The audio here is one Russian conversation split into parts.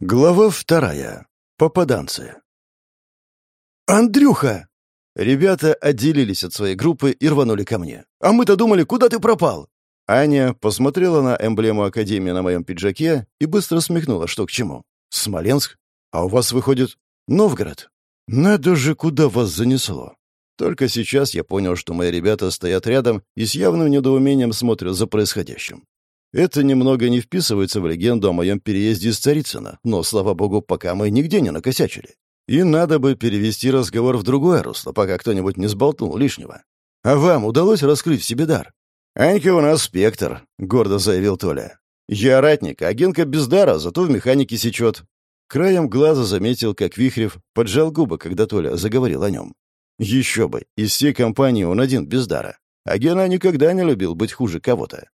Глава вторая. Попаданцы. «Андрюха!» Ребята отделились от своей группы и рванули ко мне. «А мы-то думали, куда ты пропал?» Аня посмотрела на эмблему Академии на моем пиджаке и быстро смехнула, что к чему. «Смоленск? А у вас, выходит, Новгород?» «Надо же, куда вас занесло!» Только сейчас я понял, что мои ребята стоят рядом и с явным недоумением смотрят за происходящим. Это немного не вписывается в легенду о моем переезде из Царицына, но, слава богу, пока мы нигде не накосячили. И надо бы перевести разговор в другое русло, пока кто-нибудь не сболтнул лишнего. А вам удалось раскрыть в себе дар? «Анька у нас спектр», — гордо заявил Толя. «Я ратник, а Генка без дара, зато в механике сечет». Краем глаза заметил, как Вихрев поджал губы, когда Толя заговорил о нем. Еще бы, из всей компании он один без дара. А Гена никогда не любил быть хуже кого-то.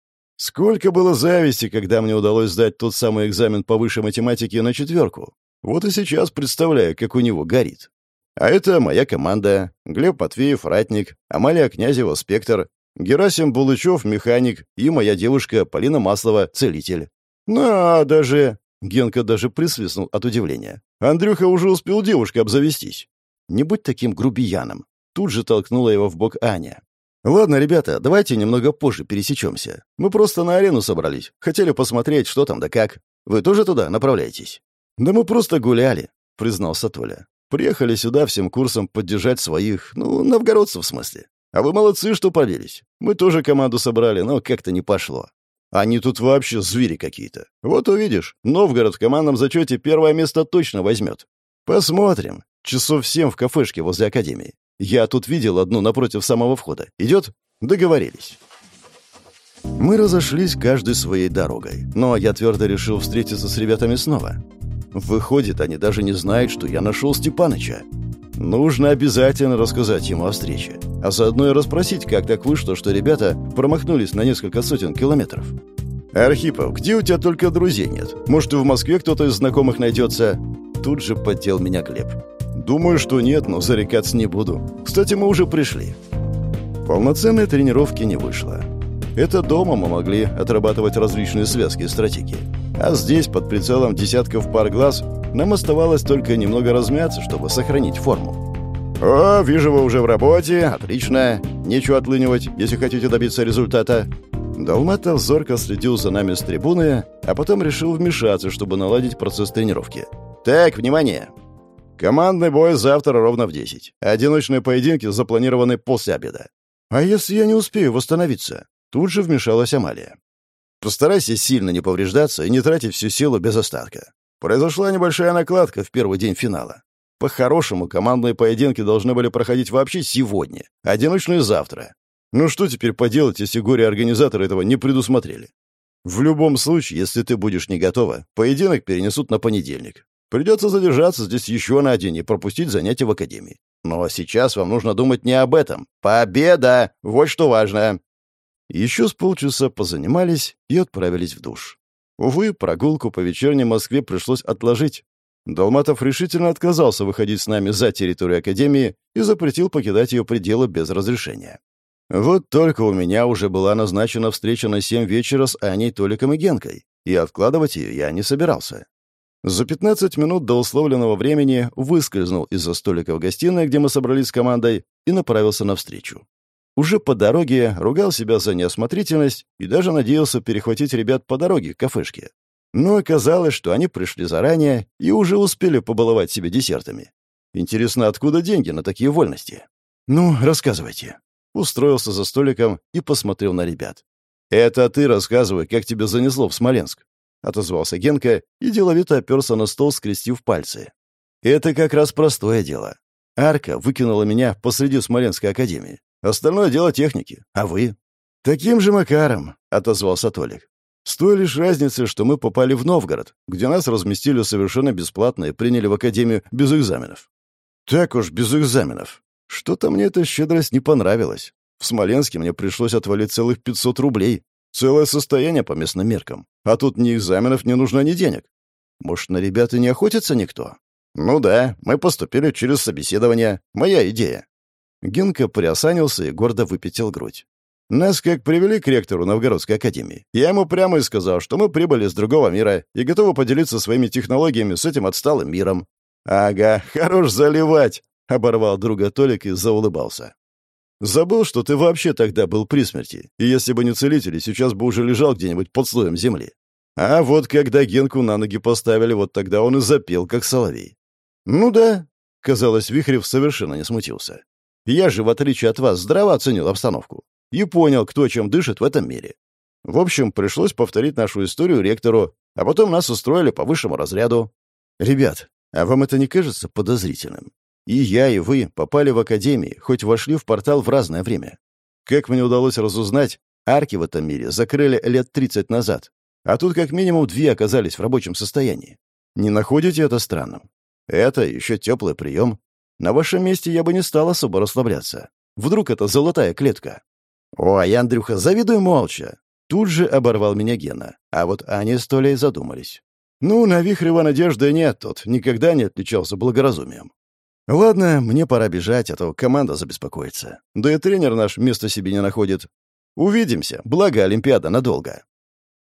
Сколько было зависти, когда мне удалось сдать тот самый экзамен по высшей математике на четверку. Вот и сейчас представляю, как у него горит. А это моя команда. Глеб Матвеев — ратник, Амалия Князева — спектр, Герасим Булычев — механик и моя девушка Полина Маслова — целитель. Ну, а даже... Генка даже присвистнул от удивления. Андрюха уже успел девушкой обзавестись. Не будь таким грубияном. Тут же толкнула его в бок Аня. «Ладно, ребята, давайте немного позже пересечемся. Мы просто на арену собрались. Хотели посмотреть, что там да как. Вы тоже туда направляетесь?» «Да мы просто гуляли», — признался Толя. «Приехали сюда всем курсом поддержать своих, ну, новгородцев в смысле. А вы молодцы, что поделись. Мы тоже команду собрали, но как-то не пошло. Они тут вообще звери какие-то. Вот увидишь, Новгород в командном зачете первое место точно возьмет. Посмотрим. Часов семь в кафешке возле академии. Я тут видел одну напротив самого входа. Идет? Договорились. Мы разошлись каждой своей дорогой, но я твердо решил встретиться с ребятами снова. Выходит, они даже не знают, что я нашел Степаныча. Нужно обязательно рассказать ему о встрече, а заодно и расспросить, как так вышло, что ребята промахнулись на несколько сотен километров. «Архипов, где у тебя только друзей нет? Может, и в Москве кто-то из знакомых найдется?» Тут же поддел меня Глеб. Думаю, что нет, но зарекаться не буду. Кстати, мы уже пришли. Полноценной тренировки не вышло. Это дома мы могли отрабатывать различные связки и стратегии. А здесь, под прицелом десятков пар глаз, нам оставалось только немного размяться, чтобы сохранить форму. «О, вижу, вы уже в работе. Отлично. Нечего отлынивать, если хотите добиться результата». Долматов зорко следил за нами с трибуны, а потом решил вмешаться, чтобы наладить процесс тренировки. «Так, внимание! Командный бой завтра ровно в 10. Одиночные поединки запланированы после обеда. А если я не успею восстановиться? Тут же вмешалась Амалия. Постарайся сильно не повреждаться и не тратить всю силу без остатка. Произошла небольшая накладка в первый день финала. По-хорошему, командные поединки должны были проходить вообще сегодня, одиночные завтра. Ну что теперь поделать, если горе-организаторы этого не предусмотрели? В любом случае, если ты будешь не готова, поединок перенесут на понедельник. Придется задержаться здесь еще на день и пропустить занятия в академии. Но сейчас вам нужно думать не об этом. Победа! Вот что важно!» Еще с полчаса позанимались и отправились в душ. Увы, прогулку по вечерней Москве пришлось отложить. Долматов решительно отказался выходить с нами за территорию Академии и запретил покидать ее пределы без разрешения. Вот только у меня уже была назначена встреча на семь вечера с Аней, Толиком и Генкой, и откладывать ее я не собирался. За 15 минут до условленного времени выскользнул из-за столика в гостиной, где мы собрались с командой, и направился навстречу. Уже по дороге ругал себя за неосмотрительность и даже надеялся перехватить ребят по дороге к кафешке. Но оказалось, что они пришли заранее и уже успели побаловать себя десертами. Интересно, откуда деньги на такие вольности? «Ну, рассказывайте». Устроился за столиком и посмотрел на ребят. «Это ты рассказывай, как тебя занесло в Смоленск. — отозвался Генка и деловито оперся на стол, скрестив пальцы. «Это как раз простое дело. Арка выкинула меня посреди Смоленской академии. Остальное дело техники. А вы?» «Таким же макаром», — отозвался Толик. «С той лишь разницей, что мы попали в Новгород, где нас разместили совершенно бесплатно и приняли в академию без экзаменов». «Так уж, без экзаменов. Что-то мне эта щедрость не понравилась. В Смоленске мне пришлось отвалить целых 500 рублей. Целое состояние по местным меркам. А тут ни экзаменов не нужно, ни денег. Может, на ребята не охотится никто? Ну да, мы поступили через собеседование. Моя идея. Генка приосанился и гордо выпятил грудь. Нас как привели к ректору Новгородской академии. Я ему прямо и сказал, что мы прибыли с другого мира и готовы поделиться своими технологиями с этим отсталым миром. «Ага, хорош заливать!» — оборвал друга Толик и заулыбался. «Забыл, что ты вообще тогда был при смерти, и если бы не целители, сейчас бы уже лежал где-нибудь под слоем земли. А вот когда Генку на ноги поставили, вот тогда он и запел, как соловей». «Ну да», — казалось, Вихрев совершенно не смутился. «Я же, в отличие от вас, здраво оценил обстановку и понял, кто чем дышит в этом мире. В общем, пришлось повторить нашу историю ректору, а потом нас устроили по высшему разряду. Ребят, а вам это не кажется подозрительным? И я, и вы попали в академии, хоть вошли в портал в разное время. Как мне удалось разузнать, арки в этом мире закрыли лет 30 назад, а тут как минимум две оказались в рабочем состоянии. Не находите это странным? Это еще теплый прием. На вашем месте я бы не стал особо расслабляться. Вдруг это золотая клетка? «Ой, Андрюха, завидуй молча!» Тут же оборвал меня Гена, а вот Аня с Толей задумались. «Ну, на Вихрева надежды нет, тот никогда не отличался благоразумием. Ладно, мне пора бежать, а то команда забеспокоится. Да и тренер наш место себе не находит. Увидимся, благо Олимпиада надолго».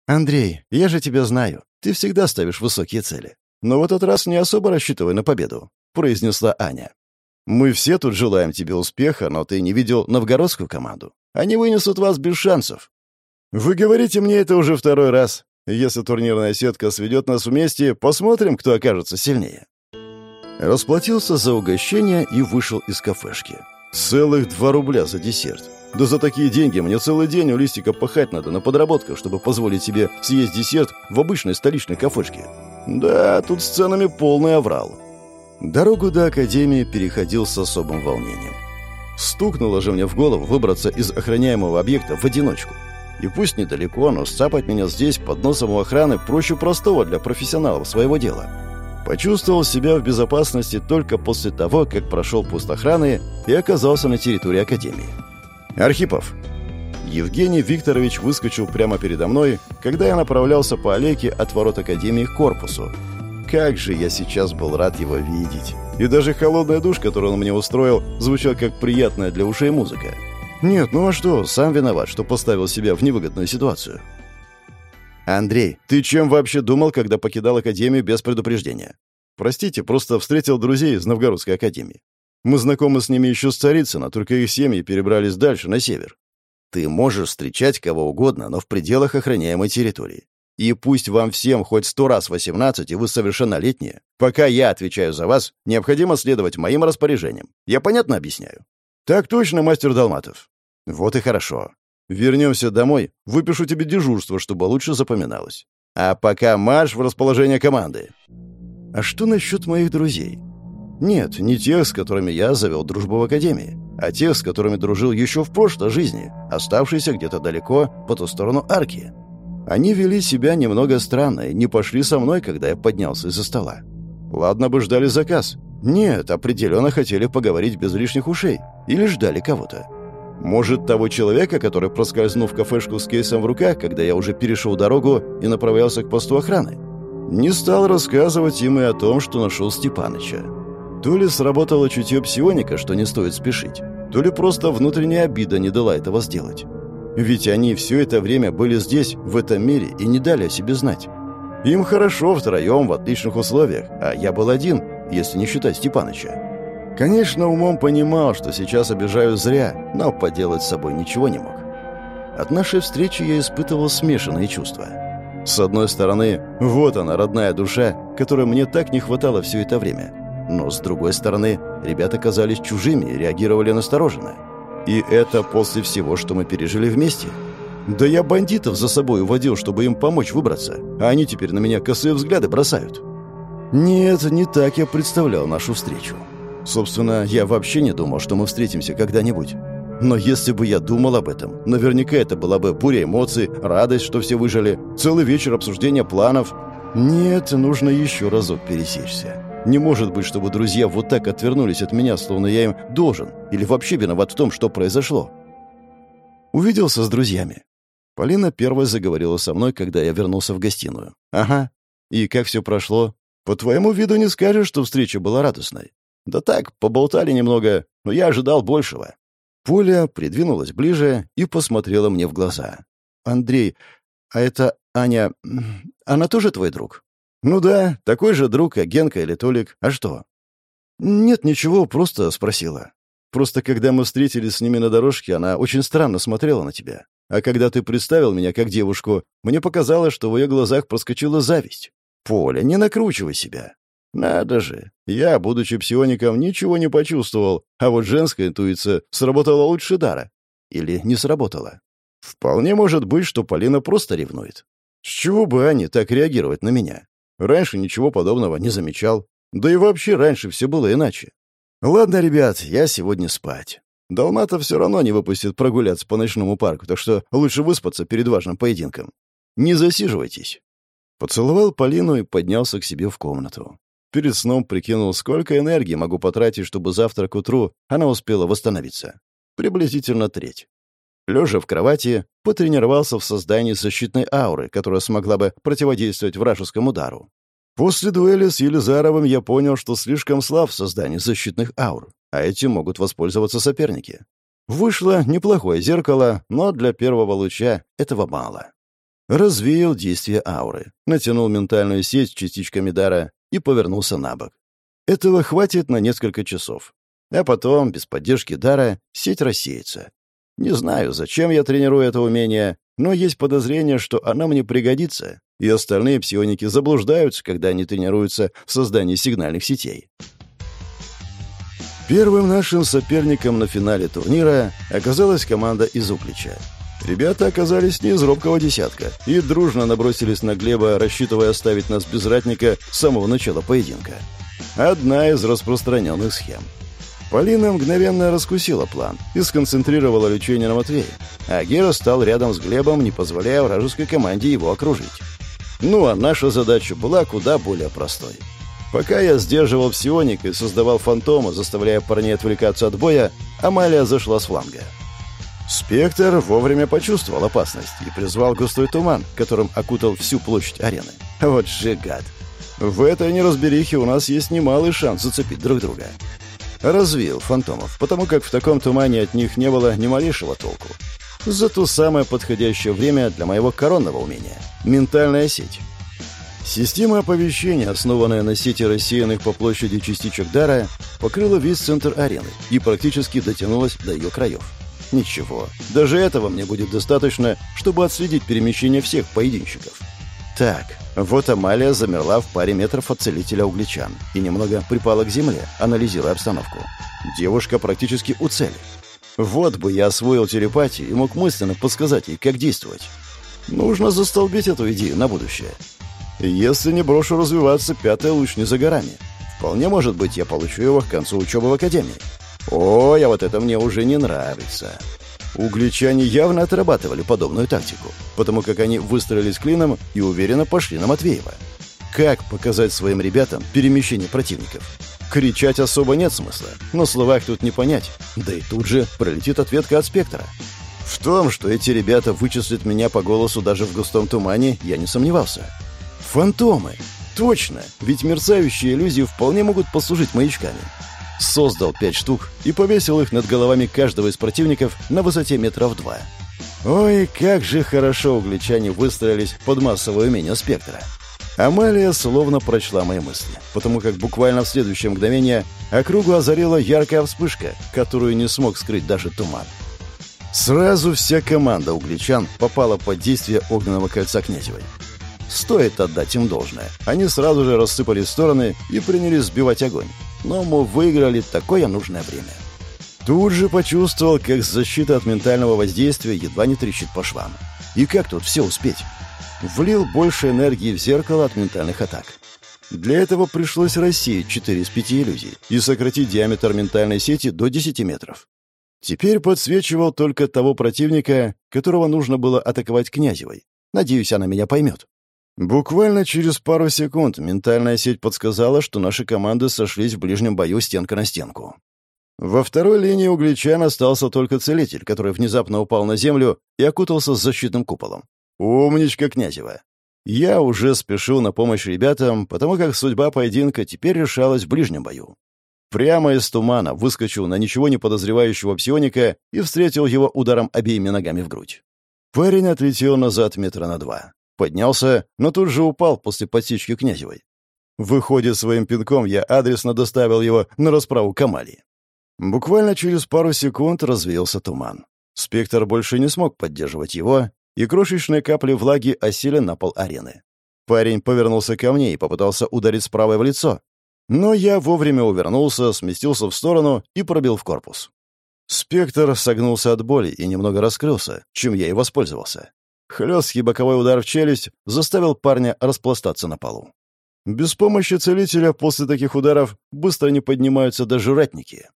«Андрей, я же тебя знаю. Ты всегда ставишь высокие цели. Но в этот раз не особо рассчитывай на победу», — произнесла Аня. «Мы все тут желаем тебе успеха, но ты не видел новгородскую команду. Они вынесут вас без шансов. Вы говорите мне это уже второй раз. Если турнирная сетка сведет нас вместе, посмотрим, кто окажется сильнее. Расплатился за угощение и вышел из кафешки. Целых два рубля за десерт. Да за такие деньги мне целый день у листика пахать надо на подработках, чтобы позволить себе съесть десерт в обычной столичной кафешке. Да, тут с ценами полный аврал. Дорогу до Академии переходил с особым волнением. Стукнуло же мне в голову выбраться из охраняемого объекта в одиночку. И пусть недалеко, но сцапать меня здесь под носом у охраны проще простого для профессионалов своего дела. Почувствовал себя в безопасности только после того, как прошел пост охраны и оказался на территории Академии. «Архипов!» Евгений Викторович выскочил прямо передо мной, когда я направлялся по аллейке от ворот Академии к корпусу. Как же я сейчас был рад его видеть. И даже холодная душ, которую он мне устроил, звучал как приятная для ушей музыка. Нет, ну а что, сам виноват, что поставил себя в невыгодную ситуацию. Андрей, ты чем вообще думал, когда покидал Академию без предупреждения? Простите, просто встретил друзей из Новгородской Академии. Мы знакомы с ними еще с Царицына, только их семьи перебрались дальше, на север. Ты можешь встречать кого угодно, но в пределах охраняемой территории. И пусть вам всем хоть сто раз восемнадцать, и вы совершеннолетние, пока я отвечаю за вас, необходимо следовать моим распоряжениям. Я понятно объясняю? Так точно, мастер Долматов. Вот и хорошо. Вернемся домой, выпишу тебе дежурство, чтобы лучше запоминалось. А пока марш в расположение команды. А что насчет моих друзей? Нет, не тех, с которыми я завел дружбу в академии, а тех, с которыми дружил еще в прошлой жизни, оставшиеся где-то далеко по ту сторону арки. Они вели себя немного странно и не пошли со мной, когда я поднялся из-за стола. Ладно бы ждали заказ. Нет, определенно хотели поговорить без лишних ушей. Или ждали кого-то. Может, того человека, который проскользнул в кафешку с кейсом в руках, когда я уже перешел дорогу и направлялся к посту охраны? Не стал рассказывать им и о том, что нашел Степаныча. То ли сработало чутье псионика, что не стоит спешить, то ли просто внутренняя обида не дала этого сделать. Ведь они все это время были здесь, в этом мире, и не дали о себе знать. Им хорошо втроем, в отличных условиях, а я был один, если не считать Степаныча. Конечно, умом понимал, что сейчас обижаю зря, но поделать с собой ничего не мог. От нашей встречи я испытывал смешанные чувства. С одной стороны, вот она, родная душа, которой мне так не хватало все это время. Но с другой стороны, ребята казались чужими и реагировали настороженно. И это после всего, что мы пережили вместе. Да я бандитов за собой уводил, чтобы им помочь выбраться, а они теперь на меня косые взгляды бросают. Нет, не так я представлял нашу встречу. Собственно, я вообще не думал, что мы встретимся когда-нибудь. Но если бы я думал об этом, наверняка это была бы буря эмоций, радость, что все выжили, целый вечер обсуждения планов. Нет, нужно еще разок пересечься. Не может быть, чтобы друзья вот так отвернулись от меня, словно я им должен, или вообще виноват в том, что произошло. Увиделся с друзьями. Полина первой заговорила со мной, когда я вернулся в гостиную. «Ага. И как все прошло? По твоему виду не скажешь, что встреча была радостной. Да так, поболтали немного, но я ожидал большего. Поля придвинулась ближе и посмотрела мне в глаза. «Андрей, а это Аня... Она тоже твой друг?» «Ну да, такой же друг, как Генка или Толик. А что?» «Нет, ничего, просто спросила. Просто когда мы встретились с ними на дорожке, она очень странно смотрела на тебя. А когда ты представил меня как девушку, мне показалось, что в ее глазах проскочила зависть. Поля, не накручивай себя. Надо же. Я, будучи псиоником, ничего не почувствовал, а вот женская интуиция сработала лучше дара. Или не сработала. Вполне может быть, что Полина просто ревнует. С чего бы Ане так реагировать на меня? Раньше ничего подобного не замечал. Да и вообще раньше все было иначе. Ладно, ребят, я сегодня спать. Долмата все равно не выпустит прогуляться по ночному парку, так что лучше выспаться перед важным поединком. Не засиживайтесь. Поцеловал Полину и поднялся к себе в комнату. Перед сном прикинул, сколько энергии могу потратить, чтобы завтра к утру она успела восстановиться. Приблизительно треть. Лежа в кровати, потренировался в создании защитной ауры, которая смогла бы противодействовать вражескому удару. После дуэли с Елизаровым я понял, что слишком слаб в создании защитных аур, а этим могут воспользоваться соперники. Вышло неплохое зеркало, но для первого луча этого мало. Развеял действие ауры, натянул ментальную сеть частичками дара и повернулся на бок. Этого хватит на несколько часов. А потом, без поддержки дара, сеть рассеется. Не знаю, зачем я тренирую это умение, но есть подозрение, что оно мне пригодится, и остальные псионики заблуждаются, когда они тренируются в создании сигнальных сетей. Первым нашим соперником на финале турнира оказалась команда из Углича. Ребята оказались не из робкого десятка и дружно набросились на Глеба, рассчитывая оставить нас без ратника с самого начала поединка. Одна из распространенных схем. Полина мгновенно раскусила план и сконцентрировала лечение на Матвее, а Гера стал рядом с Глебом, не позволяя вражеской команде его окружить. Ну а наша задача была куда более простой. Пока я сдерживал псионик и создавал фантома, заставляя парней отвлекаться от боя, Амалия зашла с фланга. Спектр вовремя почувствовал опасность и призвал густой туман, которым окутал всю площадь арены. Вот же гад. В этой неразберихе у нас есть немалый шанс зацепить друг друга. Развил фантомов, потому как в таком тумане от них не было ни малейшего толку. Зато самое подходящее время для моего коронного умения — ментальная сеть. Система оповещения, основанная на сети рассеянных по площади частичек дара, покрыла весь центр арены и практически дотянулась до ее краев. Ничего, даже этого мне будет достаточно, чтобы отследить перемещение всех поединщиков. Так, вот Амалия замерла в паре метров от целителя угличан и немного припала к земле, анализируя обстановку. Девушка практически у цели. Вот бы я освоил телепатию и мог мысленно подсказать ей, как действовать. Нужно застолбить эту идею на будущее. Если не брошу развиваться, пятая луч не за горами. Вполне может быть, я получу его к концу учебы в академии. Ой, а вот это мне уже не нравится. Угличане явно отрабатывали подобную тактику, потому как они выстроились клином и уверенно пошли на Матвеева. Как показать своим ребятам перемещение противников? Кричать особо нет смысла, но словах тут не понять. Да и тут же пролетит ответка от спектра. В том, что эти ребята вычислят меня по голосу даже в густом тумане, я не сомневался. Фантомы! Точно! Ведь мерцающие иллюзии вполне могут послужить маячками создал пять штук и повесил их над головами каждого из противников на высоте метров два. Ой, как же хорошо угличане выстроились под массовое умение спектра. Амалия словно прочла мои мысли, потому как буквально в следующее мгновение округу озарила яркая вспышка, которую не смог скрыть даже туман. Сразу вся команда угличан попала под действие огненного кольца Князевой. Стоит отдать им должное. Они сразу же рассыпались в стороны и принялись сбивать огонь но мы выиграли такое нужное время. Тут же почувствовал, как защита от ментального воздействия едва не трещит по швам. И как тут все успеть? Влил больше энергии в зеркало от ментальных атак. Для этого пришлось рассеять 4 из 5 иллюзий и сократить диаметр ментальной сети до 10 метров. Теперь подсвечивал только того противника, которого нужно было атаковать князевой. Надеюсь, она меня поймет. Буквально через пару секунд ментальная сеть подсказала, что наши команды сошлись в ближнем бою стенка на стенку. Во второй линии угличан остался только целитель, который внезапно упал на землю и окутался защитным куполом. Умничка Князева. Я уже спешил на помощь ребятам, потому как судьба поединка теперь решалась в ближнем бою. Прямо из тумана выскочил на ничего не подозревающего псионика и встретил его ударом обеими ногами в грудь. Парень отлетел назад метра на два. Поднялся, но тут же упал после подсечки Князевой. Выходит, своим пинком я адресно доставил его на расправу к Амалии. Буквально через пару секунд развеялся туман. Спектр больше не смог поддерживать его, и крошечные капли влаги осели на пол арены. Парень повернулся ко мне и попытался ударить справа в лицо. Но я вовремя увернулся, сместился в сторону и пробил в корпус. Спектр согнулся от боли и немного раскрылся, чем я и воспользовался. Хлесткий боковой удар в челюсть заставил парня распластаться на полу. Без помощи целителя после таких ударов быстро не поднимаются даже ратники.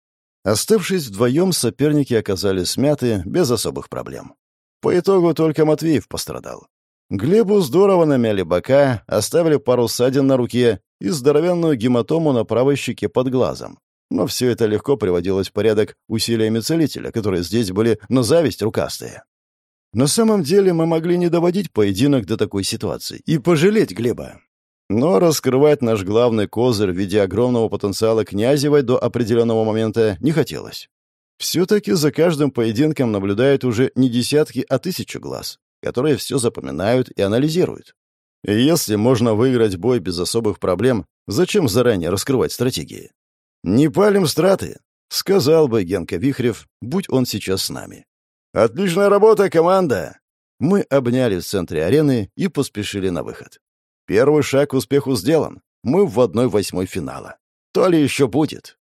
Оставшись вдвоем, соперники оказались смяты без особых проблем. По итогу только Матвеев пострадал. Глебу здорово намяли бока, оставили пару ссадин на руке и здоровенную гематому на правой щеке под глазом. Но все это легко приводилось в порядок усилиями целителя, которые здесь были на зависть рукастые. На самом деле мы могли не доводить поединок до такой ситуации и пожалеть Глеба. Но раскрывать наш главный козырь в виде огромного потенциала Князевой до определенного момента не хотелось. Все-таки за каждым поединком наблюдают уже не десятки, а тысячи глаз которые все запоминают и анализируют. И если можно выиграть бой без особых проблем, зачем заранее раскрывать стратегии? «Не палим страты», — сказал бы Генка Вихрев, будь он сейчас с нами. «Отличная работа, команда!» Мы обняли в центре арены и поспешили на выход. Первый шаг к успеху сделан. Мы в одной восьмой финала. То ли еще будет.